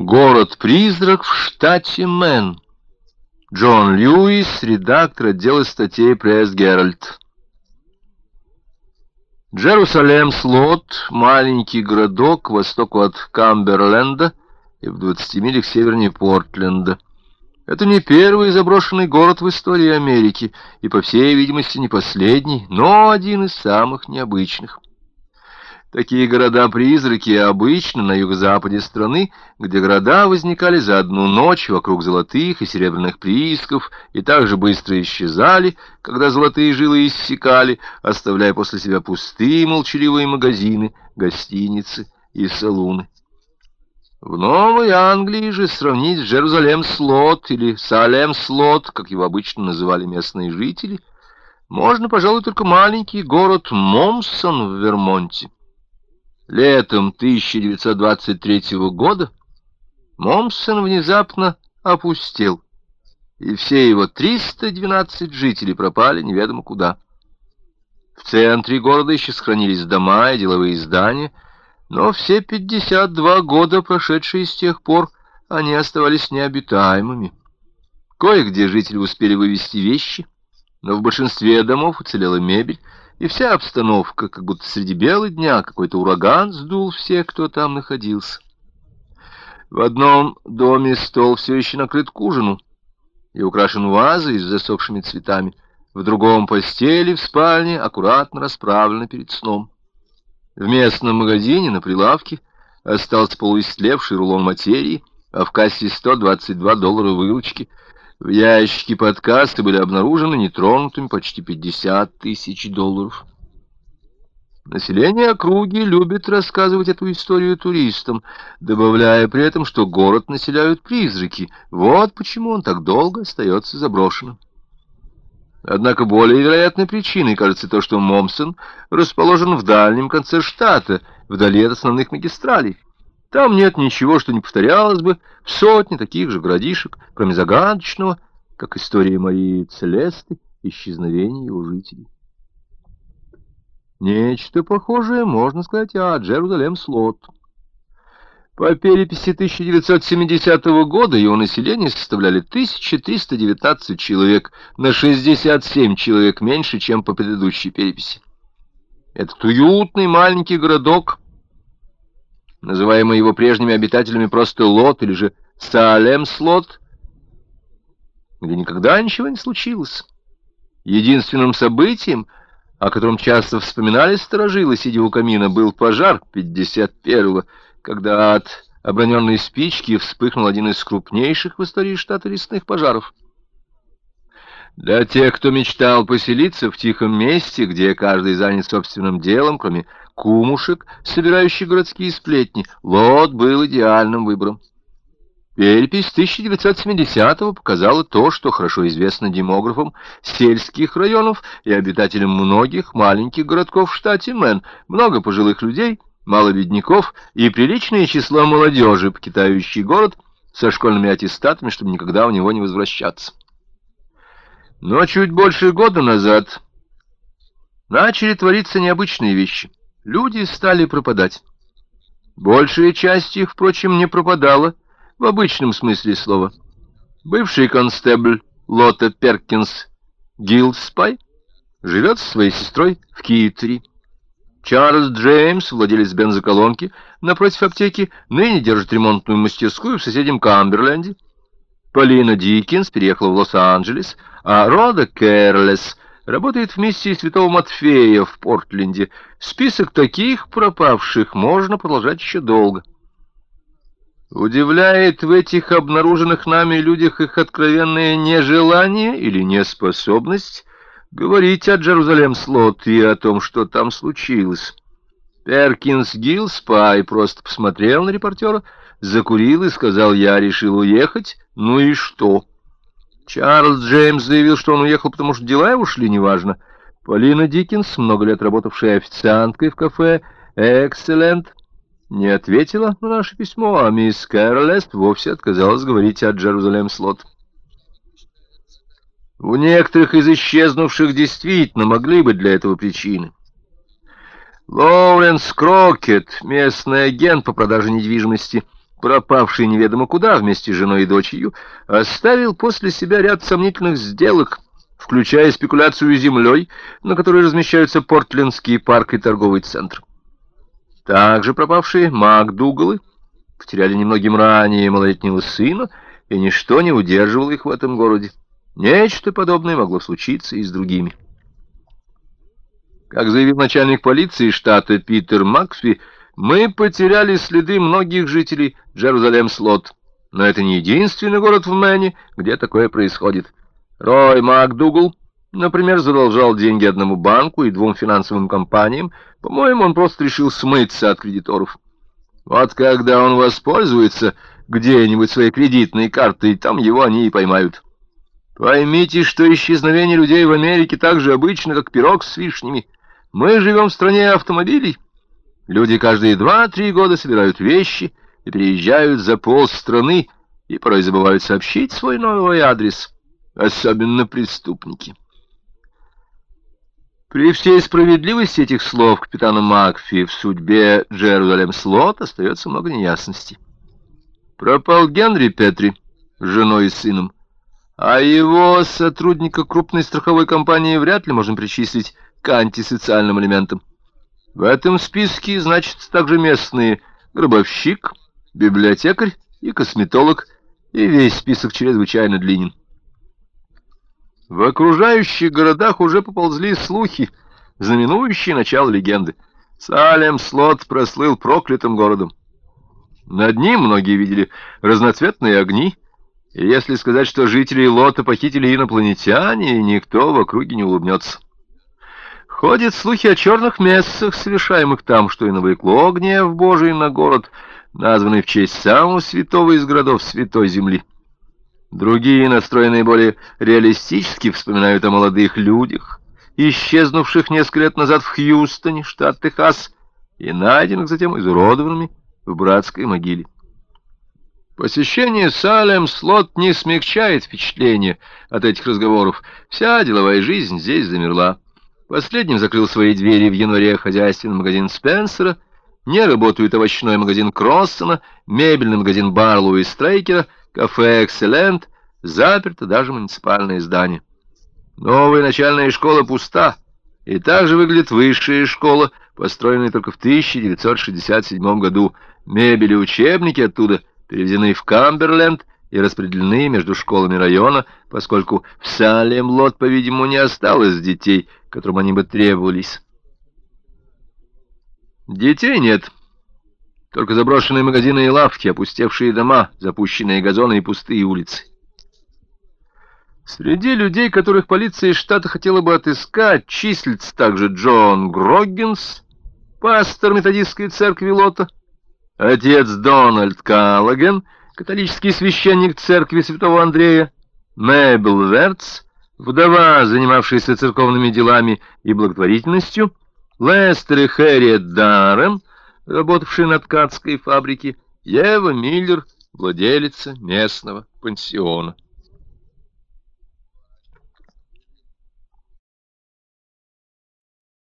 Город-призрак в штате Мэн. Джон Льюис, редактор отдела статей Пресс Геральт. Джерусалемс-Лот, маленький городок к востоку от Камберленда и в 20 милях севернее Портленда. Это не первый заброшенный город в истории Америки и, по всей видимости, не последний, но один из самых необычных. Такие города-призраки обычно на юго-западе страны, где города возникали за одну ночь вокруг золотых и серебряных приисков и также быстро исчезали, когда золотые жилы иссякали, оставляя после себя пустые молчаливые магазины, гостиницы и салуны. В Новой Англии же сравнить Джерузалем-Слот или Салем-Слот, как его обычно называли местные жители, можно, пожалуй, только маленький город Момсон в Вермонте. Летом 1923 года Момсон внезапно опустел, и все его 312 жителей пропали неведомо куда. В центре города еще сохранились дома и деловые здания, но все 52 года, прошедшие с тех пор, они оставались необитаемыми. Кое-где жители успели вывести вещи, но в большинстве домов уцелела мебель, и вся обстановка, как будто среди бела дня какой-то ураган сдул всех, кто там находился. В одном доме стол все еще накрыт к ужину и украшен вазой с засохшими цветами, в другом постели в спальне аккуратно расправлены перед сном. В местном магазине на прилавке остался полуистлевший рулон материи, а в кассе 122 доллара выручки — в ящике подкаста были обнаружены нетронутыми почти 50 тысяч долларов. Население округи любит рассказывать эту историю туристам, добавляя при этом, что город населяют призраки. Вот почему он так долго остается заброшенным. Однако более вероятной причиной кажется то, что Момсон расположен в дальнем конце штата, вдали от основных магистралей. Там нет ничего, что не повторялось бы в сотне таких же городишек, кроме загадочного, как история Марии Целесты, исчезновения его жителей. Нечто похожее можно сказать о Джерузалем Слот. По переписи 1970 года его население составляли 1319 человек, на 67 человек меньше, чем по предыдущей переписи. Этот уютный маленький городок называемый его прежними обитателями просто Лот или же Салем-Слот, где никогда ничего не случилось. Единственным событием, о котором часто вспоминали сторожилы, сидя у камина, был пожар 51-го, когда от оброненной спички вспыхнул один из крупнейших в истории штата лесных пожаров. Для тех, кто мечтал поселиться в тихом месте, где каждый занят собственным делом, кроме кумушек, собирающих городские сплетни, Лот был идеальным выбором. Перепись 1970-го показала то, что хорошо известно демографам сельских районов и обитателям многих маленьких городков в штате Мэн. Много пожилых людей, мало бедняков и приличное число молодежи, покидающей город со школьными аттестатами, чтобы никогда в него не возвращаться. Но чуть больше года назад начали твориться необычные вещи. Люди стали пропадать. Большая часть их, впрочем, не пропадала в обычном смысле слова. Бывший констебль Лота Перкинс Гилдспай живет со своей сестрой в Китри. Чарльз Джеймс, владелец бензоколонки, напротив аптеки, ныне держит ремонтную мастерскую в соседнем Камберленде. Полина Диккенс переехала в Лос-Анджелес, а Рода Кэрлес работает в миссии Святого Матфея в Портленде. Список таких пропавших можно продолжать еще долго. Удивляет в этих обнаруженных нами людях их откровенное нежелание или неспособность говорить о Джерузалем-Слот и о том, что там случилось. Перкинс Гиллспай просто посмотрел на репортера, закурил и сказал, я решил уехать, ну и что? Чарльз Джеймс заявил, что он уехал, потому что дела его шли неважно. Полина Диккенс, много лет работавшая официанткой в кафе «Экселент», не ответила на наше письмо, а мисс Кэролест вовсе отказалась говорить о Джерузалем Слот. У некоторых из исчезнувших действительно могли быть для этого причины. Лоуренс Крокет, местный агент по продаже недвижимости, пропавший неведомо куда вместе с женой и дочерью, оставил после себя ряд сомнительных сделок, включая спекуляцию землей, на которой размещаются Портлендский парк и торговый центр. Также пропавшие МакДугалы потеряли немногим ранее малолетнего сына, и ничто не удерживало их в этом городе. Нечто подобное могло случиться и с другими. Как заявил начальник полиции штата Питер Макфи, мы потеряли следы многих жителей Джерузалем-Слот, но это не единственный город в Мэне, где такое происходит. Рой МакДугал, например, задолжал деньги одному банку и двум финансовым компаниям. По-моему, он просто решил смыться от кредиторов. Вот когда он воспользуется где-нибудь своей кредитной картой, там его они и поймают. Поймите, что исчезновение людей в Америке так же обычно, как пирог с вишнями. Мы живем в стране автомобилей. Люди каждые два-три года собирают вещи и переезжают за полстраны, и порой забывают сообщить свой новый адрес, особенно преступники. При всей справедливости этих слов капитана Макфи в судьбе Джерузалем Слот остается много неясностей. Пропал Генри Петри с женой и сыном, а его сотрудника крупной страховой компании вряд ли можно причислить к антисоциальным элементам. В этом списке значатся также местные гробовщик, библиотекарь и косметолог, и весь список чрезвычайно длинен. В окружающих городах уже поползли слухи, знаменующие начало легенды. Салем Слот прослыл проклятым городом. Над ним многие видели разноцветные огни, и если сказать, что жители Лота похитили инопланетяне, никто в округе не улыбнется. Ходят слухи о черных мессах, совершаемых там, что и навлекло гнев Божий на город, названный в честь самого святого из городов Святой Земли. Другие, настроенные более реалистически, вспоминают о молодых людях, исчезнувших несколько лет назад в Хьюстоне, штат Техас, и найденных затем изуродованными в братской могиле. Посещение Салем Слот не смягчает впечатление от этих разговоров. Вся деловая жизнь здесь замерла. Последним закрыл свои двери в январе хозяйственный магазин Спенсера, не работают овощной магазин Кроссона, мебельный магазин Барлоу и Стрейкера, кафе «Экселент», заперто даже муниципальное здание. Новая начальная школа пуста, и также выглядит высшая школа, построенная только в 1967 году. Мебель и учебники оттуда переведены в Камберленд и распределены между школами района, поскольку в Салем-Лот, по-видимому, не осталось детей, которым они бы требовались. Детей нет. Только заброшенные магазины и лавки, опустевшие дома, запущенные газоны и пустые улицы. Среди людей, которых полиция штата хотела бы отыскать, числится также Джон Гроггинс, пастор методистской церкви Лота, отец Дональд Каллаген, католический священник церкви святого Андрея, Мэйбл Верц, вдова, занимавшаяся церковными делами и благотворительностью, Лестер и Хэрриет Даррем, работавшие на ткацкой фабрике, Ева Миллер, владелица местного пансиона.